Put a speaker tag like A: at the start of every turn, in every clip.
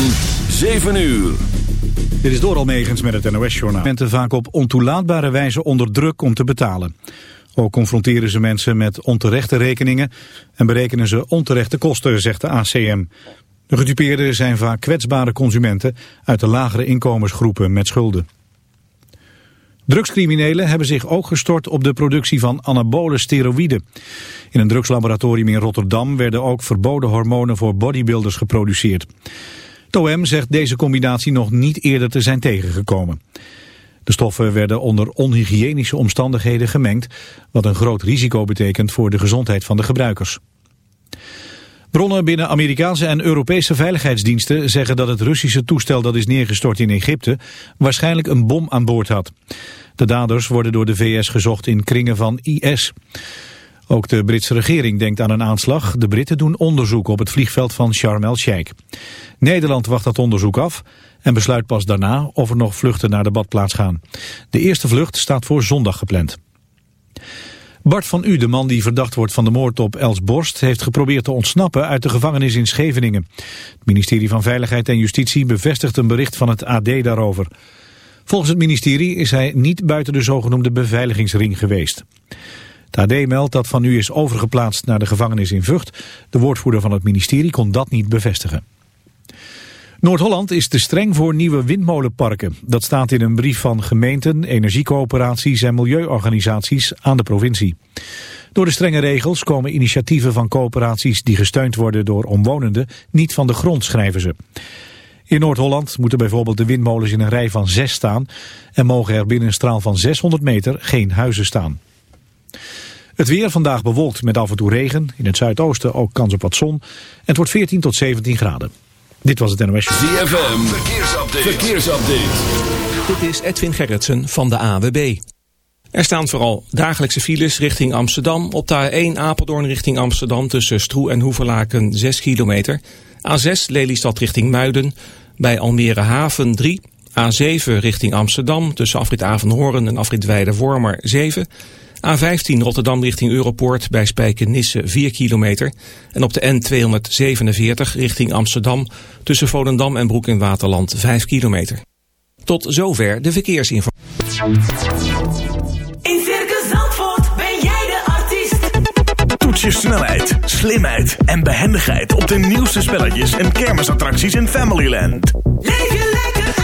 A: van 7 uur.
B: Dit is door Almegens met het NOS-journaal. Mensen vaak op ontoelaatbare wijze onder druk om te betalen. Ook confronteren ze mensen met onterechte rekeningen en berekenen ze onterechte kosten, zegt de ACM. De gedupeerden zijn vaak kwetsbare consumenten uit de lagere inkomensgroepen met schulden. Drugscriminelen hebben zich ook gestort op de productie van anabole steroïden. In een drugslaboratorium in Rotterdam werden ook verboden hormonen voor bodybuilders geproduceerd. Het zegt deze combinatie nog niet eerder te zijn tegengekomen. De stoffen werden onder onhygiënische omstandigheden gemengd, wat een groot risico betekent voor de gezondheid van de gebruikers. Bronnen binnen Amerikaanse en Europese veiligheidsdiensten zeggen dat het Russische toestel dat is neergestort in Egypte waarschijnlijk een bom aan boord had. De daders worden door de VS gezocht in kringen van IS. Ook de Britse regering denkt aan een aanslag. De Britten doen onderzoek op het vliegveld van Sharm el-Sheikh. Nederland wacht dat onderzoek af en besluit pas daarna of er nog vluchten naar de badplaats gaan. De eerste vlucht staat voor zondag gepland. Bart van U, de man die verdacht wordt van de moord op Els Borst... heeft geprobeerd te ontsnappen uit de gevangenis in Scheveningen. Het ministerie van Veiligheid en Justitie bevestigt een bericht van het AD daarover. Volgens het ministerie is hij niet buiten de zogenoemde beveiligingsring geweest. AD meldt dat Van U is overgeplaatst naar de gevangenis in Vught. De woordvoerder van het ministerie kon dat niet bevestigen. Noord-Holland is te streng voor nieuwe windmolenparken. Dat staat in een brief van gemeenten, energiecoöperaties en milieuorganisaties aan de provincie. Door de strenge regels komen initiatieven van coöperaties die gesteund worden door omwonenden niet van de grond, schrijven ze. In Noord-Holland moeten bijvoorbeeld de windmolens in een rij van zes staan en mogen er binnen een straal van 600 meter geen huizen staan. Het weer vandaag bewolkt met af en toe regen. In het zuidoosten ook kans op wat zon. En het wordt 14 tot 17 graden. Dit was het NOS.
A: ZFM, verkeersupdate. verkeersupdate.
C: Dit is Edwin Gerritsen van de AWB. Er staan vooral dagelijkse files richting Amsterdam. Op de A1 Apeldoorn richting Amsterdam tussen Stroe en Hoeverlaken 6 kilometer. A6 Lelystad richting Muiden. Bij Almere Haven 3. A7 richting Amsterdam tussen Afrit Avenhoorn en Afrit Weide-Wormer 7. A15 Rotterdam richting Europoort bij Spijkenisse 4 kilometer. En op de N247 richting Amsterdam tussen Volendam en Broek in Waterland 5 kilometer. Tot zover de verkeersinformatie.
D: In Circus Zandvoort ben jij de artiest.
E: Toets je snelheid, slimheid en behendigheid op de nieuwste spelletjes en kermisattracties in Familyland.
D: Leef je lekker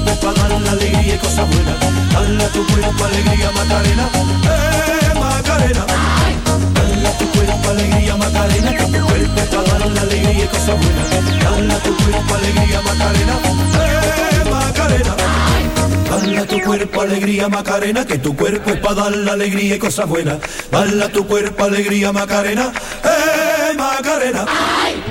F: para dar la alegría y cosas buenas. Dale tu cuerpo alegría Macarena, eh Macarena. Dale a tu cuerpo alegría Macarena, que tu cuerpo es para dar la alegría y cosas buenas. Dale tu cuerpo alegría Macarena, eh Macarena. Dale a tu cuerpo alegría Macarena, que tu cuerpo es para dar la alegría y cosas buenas. Dale a tu cuerpo alegría Macarena, eh Macarena.
G: Weekend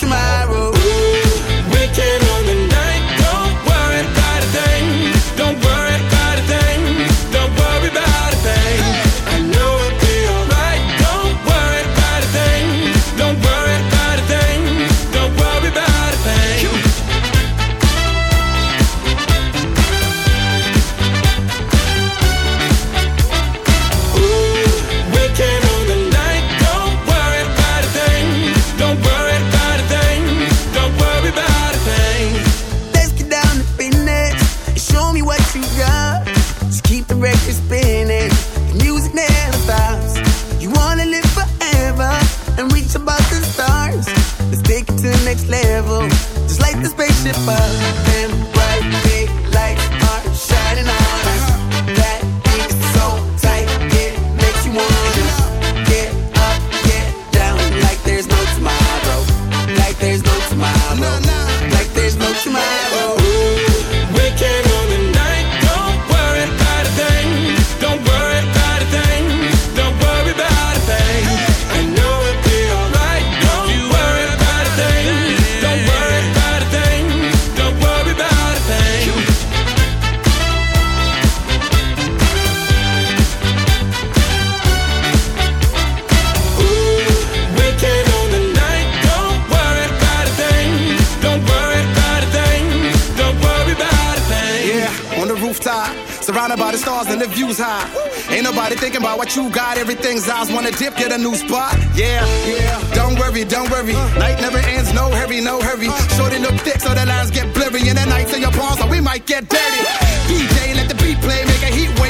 H: tomorrow.
G: heavy, don't worry. Night
H: never
I: ends, no hurry, no hurry. Shorty look thick, so the lines get blurry. And the nights in your palms, so we might get dirty. DJ, let the beat play, make a heat wave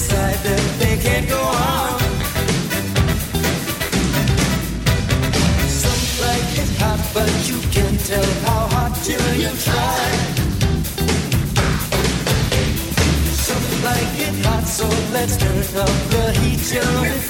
J: decide that they can't go on. Some like it hot, but you can tell how hot till you try. Some like it hot, so let's turn up the heat till